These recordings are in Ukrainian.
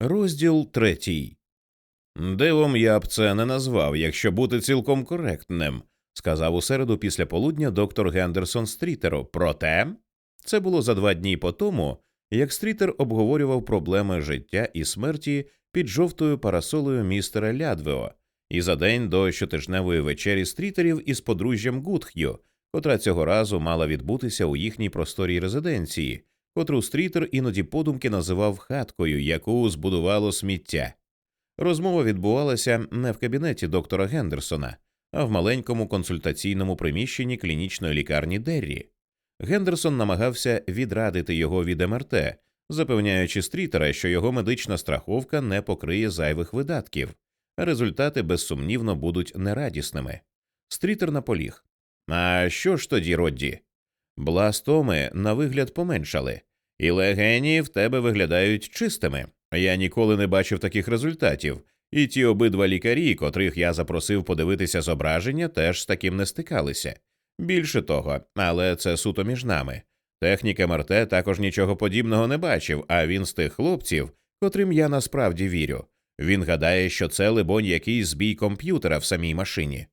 Розділ третій. Дивом я б це не назвав, якщо бути цілком коректним, сказав у середу після полудня доктор Гендерсон Стрітеру. Проте це було за два дні по тому, як Стрітер обговорював проблеми життя і смерті під жовтою парасолою містера Лядвео, і за день до щотижневої вечері стрітерів із подружжям Гудх'ю, котра цього разу мала відбутися у їхній просторій резиденції, котру стрітер іноді подумки називав хаткою, яку збудувало сміття. Розмова відбувалася не в кабінеті доктора Гендерсона, а в маленькому консультаційному приміщенні клінічної лікарні Деррі. Гендерсон намагався відрадити його від МРТ, запевняючи стрітера, що його медична страховка не покриє зайвих видатків, результати безсумнівно будуть нерадісними. Стрітер наполіг. А що ж тоді, Родді? Бластоми на вигляд поменшали, і легені в тебе виглядають чистими. Я ніколи не бачив таких результатів, і ті обидва лікарі, котрих я запросив подивитися зображення, теж з таким не стикалися. Більше того, але це суто між нами. Технік МРТ також нічого подібного не бачив, а він з тих хлопців, котрим я насправді вірю. Він гадає, що це, либонь, якийсь збій комп'ютера в самій машині.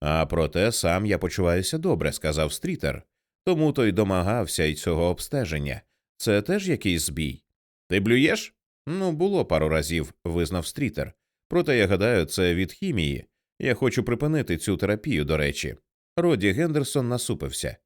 А проте сам я почуваюся добре, сказав стрітер. Тому той домагався й цього обстеження. Це теж якийсь збій. Ти блюєш? Ну, було пару разів, визнав стрітер. Проте я гадаю, це від хімії. Я хочу припинити цю терапію, до речі. Роді Гендерсон насупився.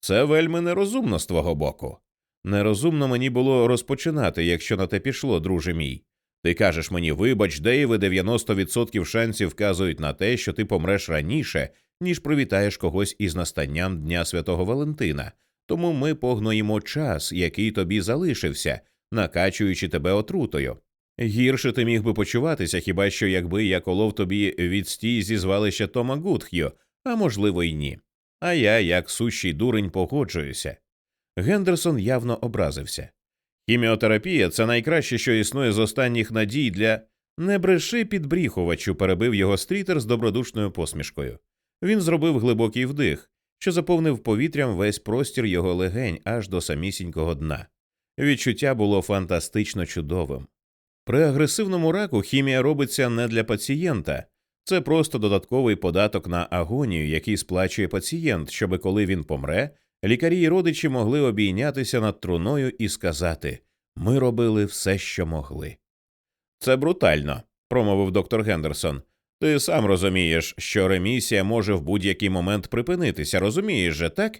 Це вельми нерозумно з твого боку. Нерозумно мені було розпочинати, якщо на те пішло, друже мій. Ти кажеш мені, вибач, Дейве, 90% шансів вказують на те, що ти помреш раніше, ніж привітаєш когось із настанням Дня Святого Валентина. Тому ми погноїмо час, який тобі залишився, накачуючи тебе отрутою. Гірше ти міг би почуватися, хіба що якби я колов тобі відстій зі звалища Тома Гудх'ю, а можливо, й ні. А я, як сущий дурень, погоджуюся. Гендерсон явно образився. Хіміотерапія це найкраще, що існує з останніх надій для. Не бреши підбріхувачу, перебив його стрітер з добродушною посмішкою. Він зробив глибокий вдих, що заповнив повітрям весь простір його легень аж до самісінького дна. Відчуття було фантастично чудовим. При агресивному раку хімія робиться не для пацієнта, це просто додатковий податок на агонію, який сплачує пацієнт, щоби коли він помре, лікарі й родичі могли обійнятися над труною і сказати ми робили все, що могли. Це брутально, промовив доктор Гендерсон. Ти сам розумієш, що ремісія може в будь-який момент припинитися, розумієш же, так?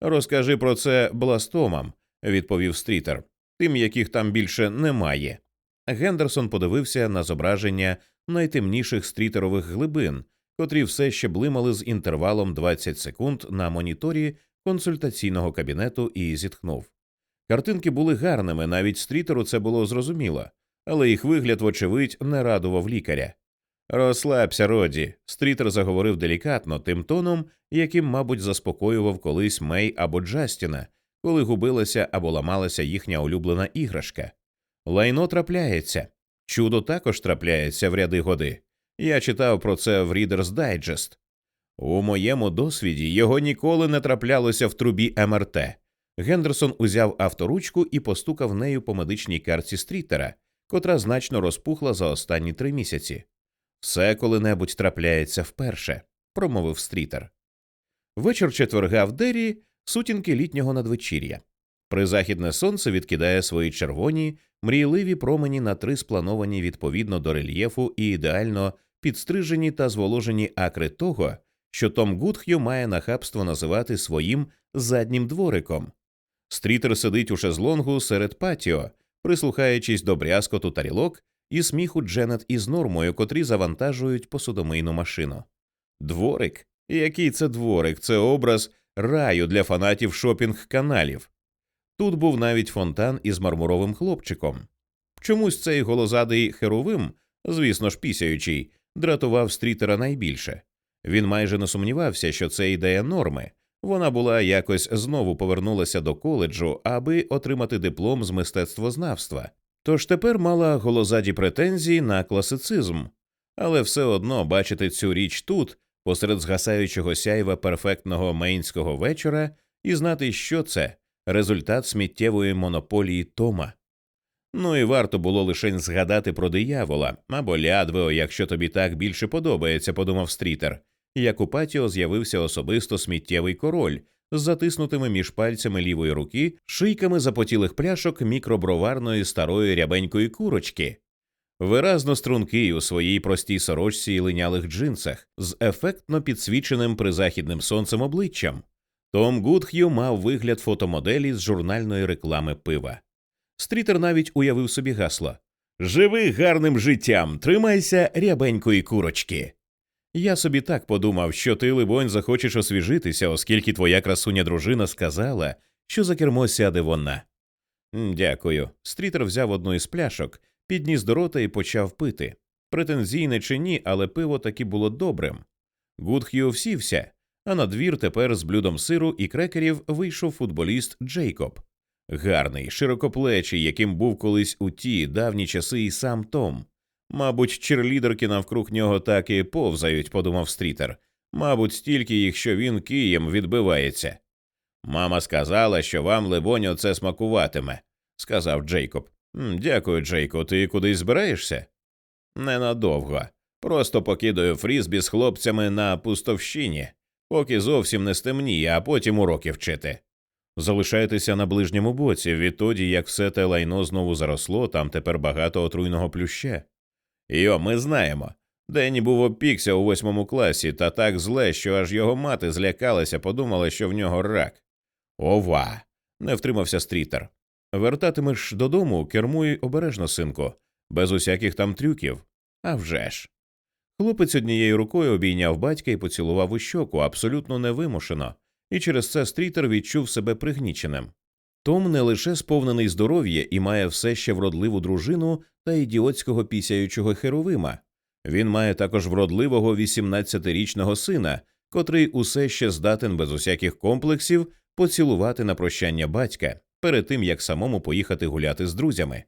Розкажи про це бластомам, відповів стрітер, тим, яких там більше немає. Гендерсон подивився на зображення найтемніших стрітерових глибин, котрі все ще блимали з інтервалом 20 секунд на моніторі консультаційного кабінету і зітхнув. Картинки були гарними, навіть стрітеру це було зрозуміло, але їх вигляд, вочевидь, не радував лікаря. Розслабся, Роді, стрітер заговорив делікатно, тим тоном, яким, мабуть, заспокоював колись Мей або Джастіна, коли губилася або ламалася їхня улюблена іграшка. Лайно трапляється, чудо також трапляється в ряди годи. Я читав про це в Reader's Digest. У моєму досвіді його ніколи не траплялося в трубі МРТ. Гендерсон узяв авторучку і постукав нею по медичній карці стрітера, котра значно розпухла за останні три місяці. Все коли-небудь трапляється вперше, промовив стрітер. Вечір четверга в Дері сутінки літнього надвечір'я. Призахідне сонце відкидає свої червоні, мрійливі промені на три сплановані відповідно до рельєфу і ідеально підстрижені та зволожені акри того, що Том Гудх'ю має нахабство називати своїм заднім двориком. Стрітер сидить у шезлонгу серед патіо, прислухаючись до брязкоту тарілок і сміху Дженет із нормою, котрі завантажують посудомийну машину. Дворик? Який це дворик? Це образ раю для фанатів шопінг каналів. Тут був навіть фонтан із мармуровим хлопчиком. Чомусь цей голозадий херовим, звісно ж пісяючий, дратував стрітера найбільше. Він майже не сумнівався, що це ідея норми. Вона була якось знову повернулася до коледжу, аби отримати диплом з мистецтвознавства. Тож тепер мала голозаді претензії на класицизм, але все одно бачити цю річ тут, посеред згасаючого сяйва перфектного мейнського вечора, і знати, що це результат сміттєвої монополії Тома. Ну і варто було лише згадати про диявола або лядвео, якщо тобі так більше подобається, подумав стрітер. Як у патіо з'явився особисто сміттєвий король з затиснутими між пальцями лівої руки шийками запотілих пляшок мікроброварної старої рябенької курочки, виразно стрункий у своїй простій сорочці і линялих джинсах, з ефектно підсвіченим призахідним сонцем обличчям. Том Гудх'ю мав вигляд фотомоделі з журнальної реклами пива. Стрітер навіть уявив собі гасло Живи гарним життям, тримайся рябенької курочки. Я собі так подумав, що ти, либонь, захочеш освіжитися, оскільки твоя красуня дружина сказала, що за кермо сяде вона. Дякую. Стрітер взяв одну із пляшок, підніс до рота і почав пити. Претензійне чи ні, але пиво таки було добрим. Гудх'ю всівся, а на двір тепер з блюдом сиру і крекерів вийшов футболіст Джейкоб. Гарний, широкоплечий, яким був колись у ті давні часи і сам Том. Мабуть, черлідерки навкруг нього так і повзають, подумав стрітер. Мабуть, стільки їх, що він києм відбивається. Мама сказала, що вам, либонь, оце смакуватиме, сказав Джейкоб. Дякую, Джейко, ти кудись збираєшся? Ненадовго. Просто покидаю фрізбі з хлопцями на пустовщині, поки зовсім не стемніє, а потім уроки вчити. Залишайтеся на ближньому боці, відтоді як все те лайно знову заросло, там тепер багато отруйного плюща. Йо, ми знаємо. Денні був опікся у восьмому класі, та так зле, що аж його мати злякалася, подумала, що в нього рак. Ова. не втримався стрітер. Вертатимеш додому, кермуй обережно, синку, без усяких там трюків. А вже ж. Хлопець однією рукою обійняв батька і поцілував у щоку абсолютно невимушено, і через це стрітер відчув себе пригніченим. Том не лише сповнений здоров'я і має все ще вродливу дружину та ідіотського пісяючого херовима. Він має також вродливого 18-річного сина, котрий усе ще здатен без усяких комплексів поцілувати на прощання батька перед тим як самому поїхати гуляти з друзями.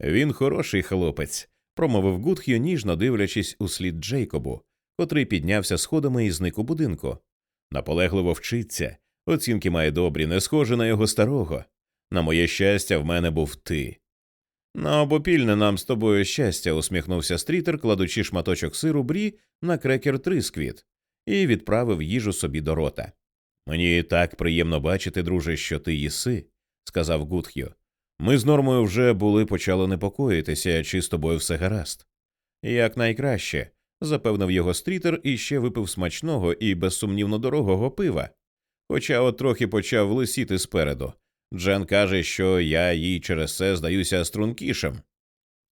Він хороший хлопець, промовив Гудх'ю, ніжно дивлячись у слід Джейкобу, котрий піднявся сходами і зник у будинку. Наполегливо вчиться, оцінки має добрі, не схоже на його старого. На моє щастя, в мене був ти. На обопільне нам з тобою щастя, усміхнувся стрітер, кладучи шматочок сиру брі на крекер трисквіт, і відправив їжу собі до рота. Мені так приємно бачити, друже, що ти їси, сказав Гудх'ю. Ми з нормою вже були почали непокоїтися, чи з тобою все гаразд. Як найкраще, запевнив його стрітер і ще випив смачного і безсумнівно дорогого пива. Хоча от трохи почав лисіти спереду. Джен каже, що я їй через це здаюся стрункішим.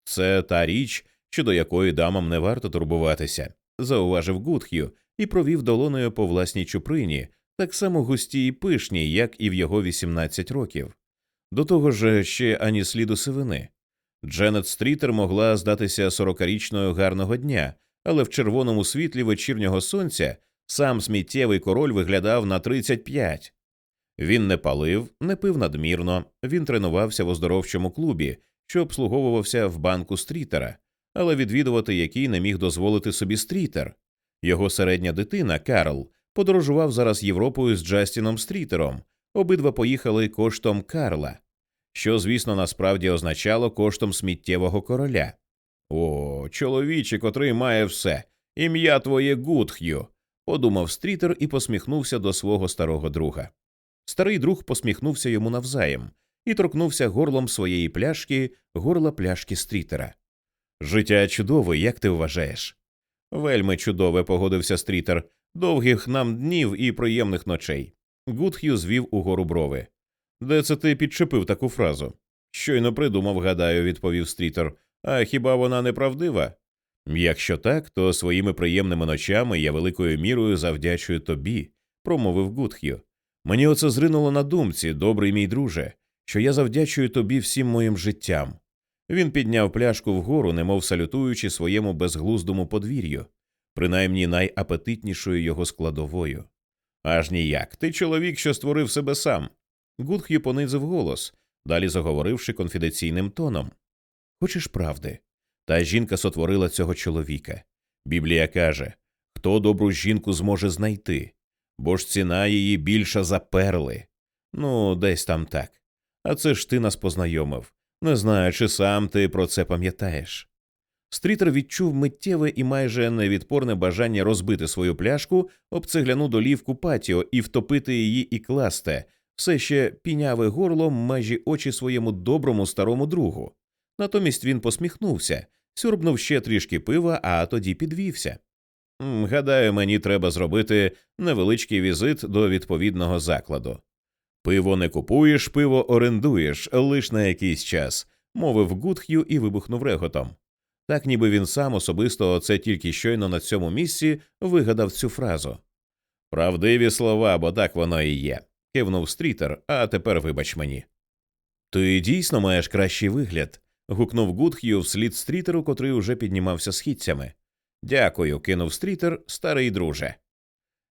Це та річ, щодо якої дамам не варто турбуватися, зауважив Гудх'ю і провів долоною по власній чуприні, так само густі й пишні, як і в його 18 років. До того ж, ще ані сліду сивини. Дженет Стрітер могла здатися сорокарічною гарного дня, але в червоному світлі вечірнього сонця сам сміттєвий король виглядав на 35. Він не палив, не пив надмірно, він тренувався в оздоровчому клубі, що обслуговувався в банку стрітера, але відвідувати який не міг дозволити собі стрітер. Його середня дитина Карл подорожував зараз Європою з Джастіном Стрітером. Обидва поїхали коштом Карла, що, звісно, насправді означало коштом сміттєвого короля. О, чоловіче, котрий має все, ім'я твоє Гудх'ю, подумав стрітер і посміхнувся до свого старого друга. Старий друг посміхнувся йому навзаєм і торкнувся горлом своєї пляшки горла пляшки стрітера. Життя чудове, як ти вважаєш? Вельми чудове, погодився стрітер, довгих нам днів і приємних ночей. Гудх'ю звів угору брови. Де це ти підчепив таку фразу? Щойно придумав, гадаю, відповів стрітер. А хіба вона неправдива? Якщо так, то своїми приємними ночами я великою мірою завдячую тобі, промовив Гудх'ю. Мені оце зринуло на думці, добрий мій друже, що я завдячую тобі всім моїм життям. Він підняв пляшку вгору, немов салютуючи своєму безглуздому подвір'ю, принаймні найапетитнішою його складовою. Аж ніяк. Ти чоловік, що створив себе сам. Гудх'ю понизив голос, далі заговоривши конфіденційним тоном. Хочеш правди? Та жінка сотворила цього чоловіка. Біблія каже хто добру жінку зможе знайти, бо ж ціна її більша за перли. Ну, десь там так. А це ж ти нас познайомив. Не знаю, чи сам ти про це пам'ятаєш. Стрітер відчув миттєве і майже невідпорне бажання розбити свою пляшку об цегляну долівку патіо і втопити її і класти, все ще піняве горло межі очі своєму доброму старому другу. Натомість він посміхнувся, сюрбнув ще трішки пива, а тоді підвівся. Гадаю, мені треба зробити невеличкий візит до відповідного закладу. Пиво не купуєш, пиво орендуєш лиш на якийсь час, мовив Гудх'ю і вибухнув реготом. Так ніби він сам особисто оце тільки щойно на цьому місці вигадав цю фразу. Правдиві слова, бо так воно і є, кивнув стрітер, а тепер вибач мені. Ти дійсно маєш кращий вигляд. Гукнув Гудх'ю вслід стрітеру, котрий уже піднімався східцями. Дякую, кинув стрітер, старий друже.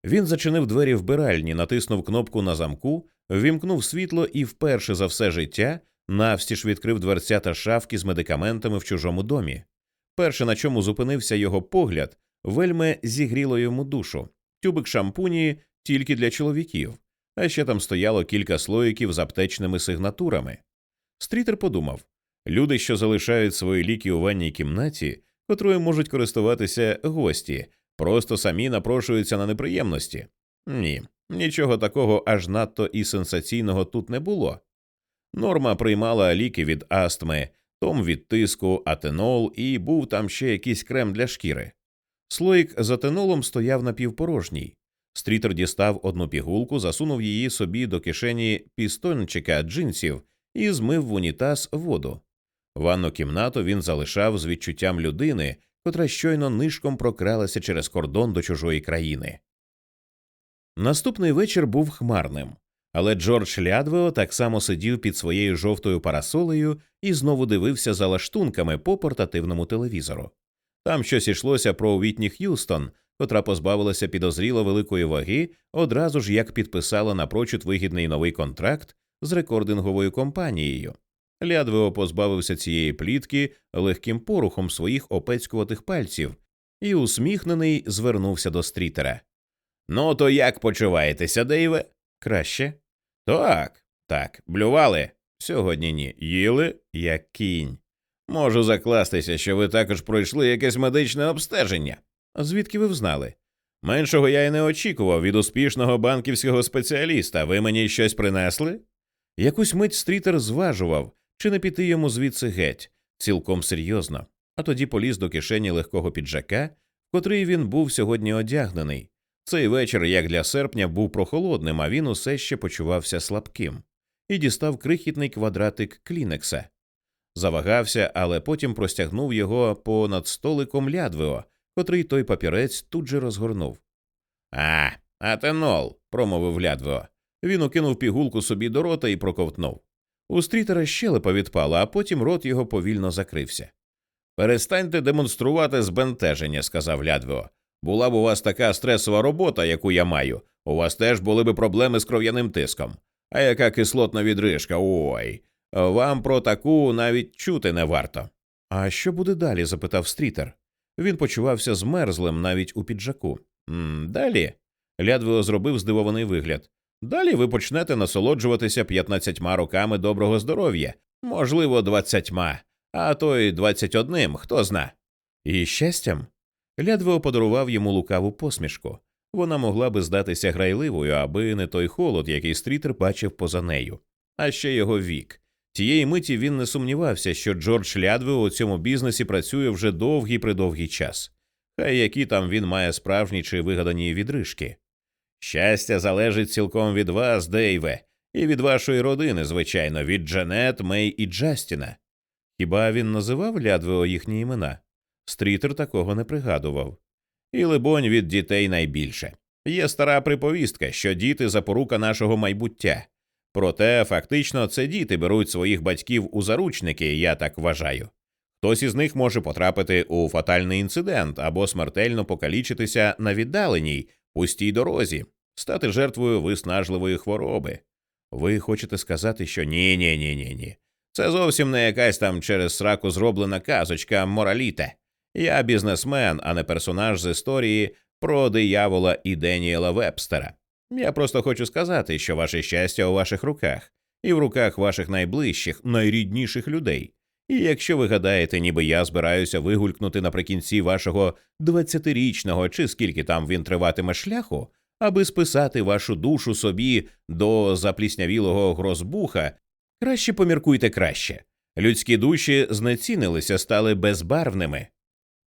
Він зачинив двері вбиральні, натиснув кнопку на замку, ввімкнув світло і вперше за все життя навстіж відкрив дверця та шафки з медикаментами в чужому домі. Перше, на чому зупинився його погляд, вельми зігріло йому душу, тюбик шампуні тільки для чоловіків, а ще там стояло кілька слоїків з аптечними сигнатурами. Стрітер подумав люди, що залишають свої ліки у ванній кімнаті, котрою можуть користуватися гості, просто самі напрошуються на неприємності. Ні, нічого такого аж надто і сенсаційного тут не було. Норма приймала ліки від астми, том від тиску, атенол і був там ще якийсь крем для шкіри. Слоїк з атенолом стояв напівпорожній. Стрітер дістав одну пігулку, засунув її собі до кишені пістончика джинсів і змив в унітаз воду. Ванну кімнату він залишав з відчуттям людини, котра щойно нишком прокралася через кордон до чужої країни. Наступний вечір був хмарним. Але Джордж Лядвео так само сидів під своєю жовтою парасолею і знову дивився за лаштунками по портативному телевізору. Там щось ішлося про Вітні Х'юстон, котра позбавилася підозріло великої ваги, одразу ж як підписала напрочуд вигідний новий контракт з рекординговою компанією. Лядвео позбавився цієї плітки легким порухом своїх опецькуватих пальців і усміхнений звернувся до стрітера. Ну, то як почуваєтеся, Дейве? Краще. Так, так, блювали. Сьогодні ні. Їли як кінь. Можу закластися, що ви також пройшли якесь медичне обстеження. Звідки ви взнали? Меншого я й не очікував від успішного банківського спеціаліста. Ви мені щось принесли? Якусь мить стрітер зважував, чи не піти йому звідси геть, цілком серйозно, а тоді поліз до кишені легкого піджака, в котрий він був сьогодні одягнений. Цей вечір, як для серпня, був прохолодним, а він усе ще почувався слабким, і дістав крихітний квадратик клінекса. Завагався, але потім простягнув його понад столиком лядвео, котрий той папірець тут же розгорнув. А, атенол, промовив лядвео. Він укинув пігулку собі до рота і проковтнув. У стрітера щелепа відпала, а потім рот його повільно закрився. Перестаньте демонструвати збентеження, сказав лядвео. Була б у вас така стресова робота, яку я маю, у вас теж були б проблеми з кров'яним тиском. А яка кислотна відрижка? Ой. Вам про таку навіть чути не варто. А що буде далі? запитав стрітер. Він почувався змерзлим навіть у піджаку. «М, Далі. Лядвио зробив здивований вигляд. Далі ви почнете насолоджуватися п'ятнадцятьма роками доброго здоров'я, можливо, двадцятьма, а то й двадцять одним, хто зна. І щастям. Лядвео подарував йому лукаву посмішку. Вона могла би здатися грайливою, аби не той холод, який стрітер бачив поза нею, а ще його вік. Тієї миті він не сумнівався, що Джордж Лядвео у цьому бізнесі працює вже довгий придовгий час. Хай які там він має справжні чи вигадані відрижки. Щастя залежить цілком від вас, Дейве, і від вашої родини, звичайно, від Джанет, Мей і Джастіна. Хіба він називав Лядвео їхні імена? Стрітер такого не пригадував. І, либонь, від дітей найбільше. Є стара приповістка, що діти запорука нашого майбуття. Проте, фактично, це діти беруть своїх батьків у заручники, я так вважаю. Хтось із них може потрапити у фатальний інцидент або смертельно покалічитися на віддаленій, пустій дорозі, стати жертвою виснажливої хвороби. Ви хочете сказати, що ні, ні, ні, ні, ні. Це зовсім не якась там через сраку зроблена казочка мораліте. Я бізнесмен, а не персонаж з історії про диявола і Деніела Вебстера. Я просто хочу сказати, що ваше щастя у ваших руках, і в руках ваших найближчих, найрідніших людей. І якщо ви гадаєте, ніби я збираюся вигулькнути наприкінці вашого двадцятирічного чи скільки там він триватиме шляху, аби списати вашу душу собі до запліснявілого грозбуха, краще поміркуйте краще. Людські душі знецінилися, стали безбарвними.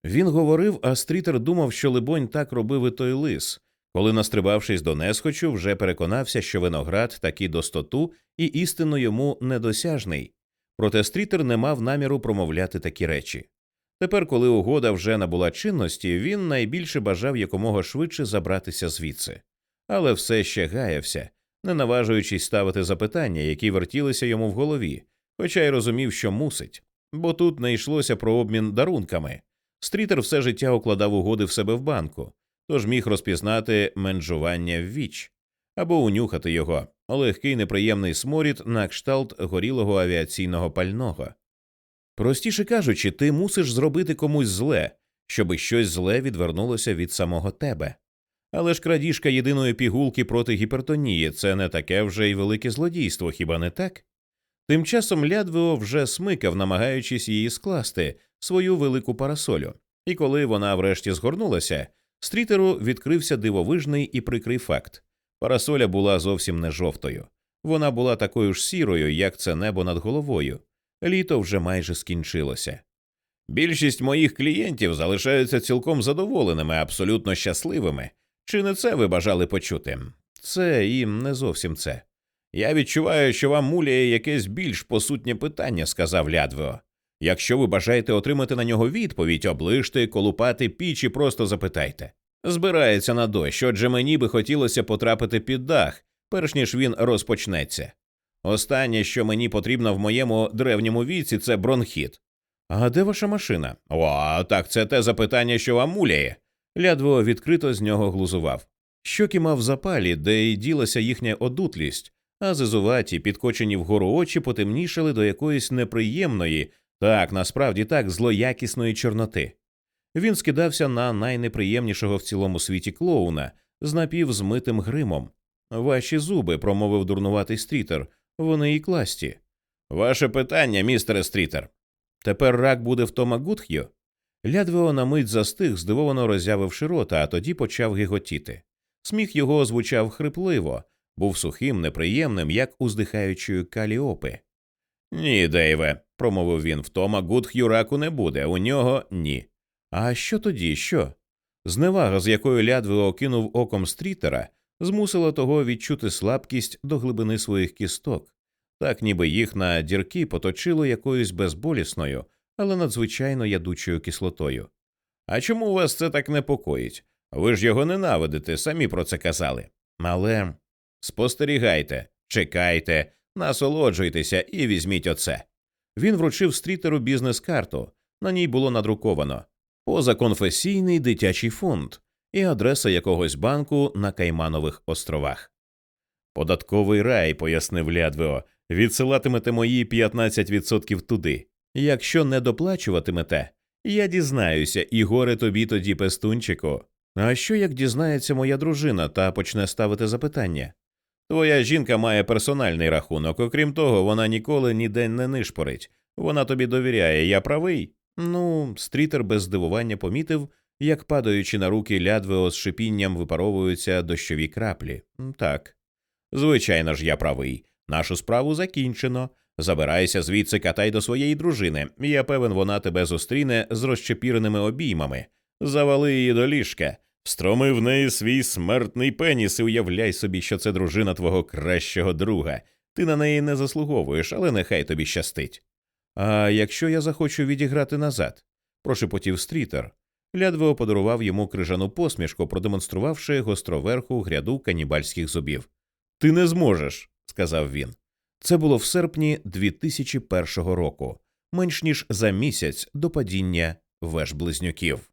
Він говорив, а стрітер думав, що, либонь, так робив і той лис, коли, настрибавшись до несхочу, вже переконався, що виноград таки достоту і істинно йому недосяжний. Проте стрітер не мав наміру промовляти такі речі. Тепер, коли угода вже набула чинності, він найбільше бажав якомога швидше забратися звідси, але все ще гаявся, не наважуючись ставити запитання, які вертілися йому в голові, хоча й розумів, що мусить, бо тут не йшлося про обмін дарунками. Стрітер все життя укладав угоди в себе в банку, тож міг розпізнати менжування в віч або унюхати його легкий неприємний сморід на кшталт горілого авіаційного пального. Простіше кажучи, ти мусиш зробити комусь зле, щоби щось зле відвернулося від самого тебе. Але ж крадіжка єдиної пігулки проти гіпертонії це не таке вже й велике злодійство, хіба не так? Тим часом Лядвео вже смикав, намагаючись її скласти свою велику парасолю, і коли вона врешті згорнулася, стрітеру відкрився дивовижний і прикрий факт парасоля була зовсім не жовтою, вона була такою ж сірою, як це небо над головою. Літо вже майже скінчилося. Більшість моїх клієнтів залишаються цілком задоволеними, абсолютно щасливими. Чи не це ви бажали почути? Це і не зовсім це. Я відчуваю, що вам муляє якесь більш посутнє питання, сказав Лядвео. Якщо ви бажаєте отримати на нього відповідь, оближте, колупати піч і просто запитайте. Збирається на дощ, отже мені би хотілося потрапити під дах, перш ніж він розпочнеться. Останнє, що мені потрібно в моєму древньому віці, це бронхіт. А де ваша машина? О, так це те запитання, що вам муляє. Лядво відкрито з нього глузував. Щоки мав запалі, де й ділася їхня одутлість, а зизуваті, підкочені вгору очі, потемнішали до якоїсь неприємної, так насправді так злоякісної чорноти. Він скидався на найнеприємнішого в цілому світі клоуна з напівзмитим гримом. Ваші зуби, промовив дурнуватий стрітер, вони і класті. Ваше питання, містере стрітер. Тепер рак буде в Тома Гудх'ю? Лядвео на мить застиг, здивовано роззявивши рота, а тоді почав гиготіти. Сміх його звучав хрипливо, був сухим, неприємним, як у здихаючої каліопи. Ні, Дейве, промовив він, в Тома Гудх'ю раку не буде, у нього ні. А що тоді, що? Зневага, з якою Лядвео окинув оком стрітера, змусила того відчути слабкість до глибини своїх кісток, так ніби їх на дірки поточило якоюсь безболісною, але надзвичайно ядучою кислотою. А чому вас це так непокоїть? Ви ж його ненавидите, самі про це казали. Але спостерігайте, чекайте, насолоджуйтеся і візьміть оце. Він вручив стрітеру бізнес-карту. На ній було надруковано позаконфесійний дитячий фонд і адреса якогось банку на Кайманових островах. Податковий рай, пояснив Лядвео, відсилатимете мої 15% туди. Якщо не доплачуватимете, я дізнаюся, і горе тобі тоді, пестунчику. А що як дізнається моя дружина та почне ставити запитання? Твоя жінка має персональний рахунок, окрім того, вона ніколи ніде не нишпорить. Вона тобі довіряє, я правий. Ну, стрітер без здивування помітив, як падаючи на руки лядвео з шипінням випаровуються дощові краплі. Так. Звичайно ж, я правий. Нашу справу закінчено. Забирайся звідси катай до своєї дружини. Я певен, вона тебе зустріне з розчепіреними обіймами. Завали її до ліжка, строми в неї свій смертний пеніс і уявляй собі, що це дружина твого кращого друга. Ти на неї не заслуговуєш, але нехай тобі щастить. А якщо я захочу відіграти назад, прошепотів стрітер. лядве подарував йому крижану посмішку, продемонструвавши гостроверху гряду канібальських зубів. Ти не зможеш, сказав він. Це було в серпні 2001 року, менш ніж за місяць до падіння веж близнюків.